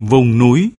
vùng núi.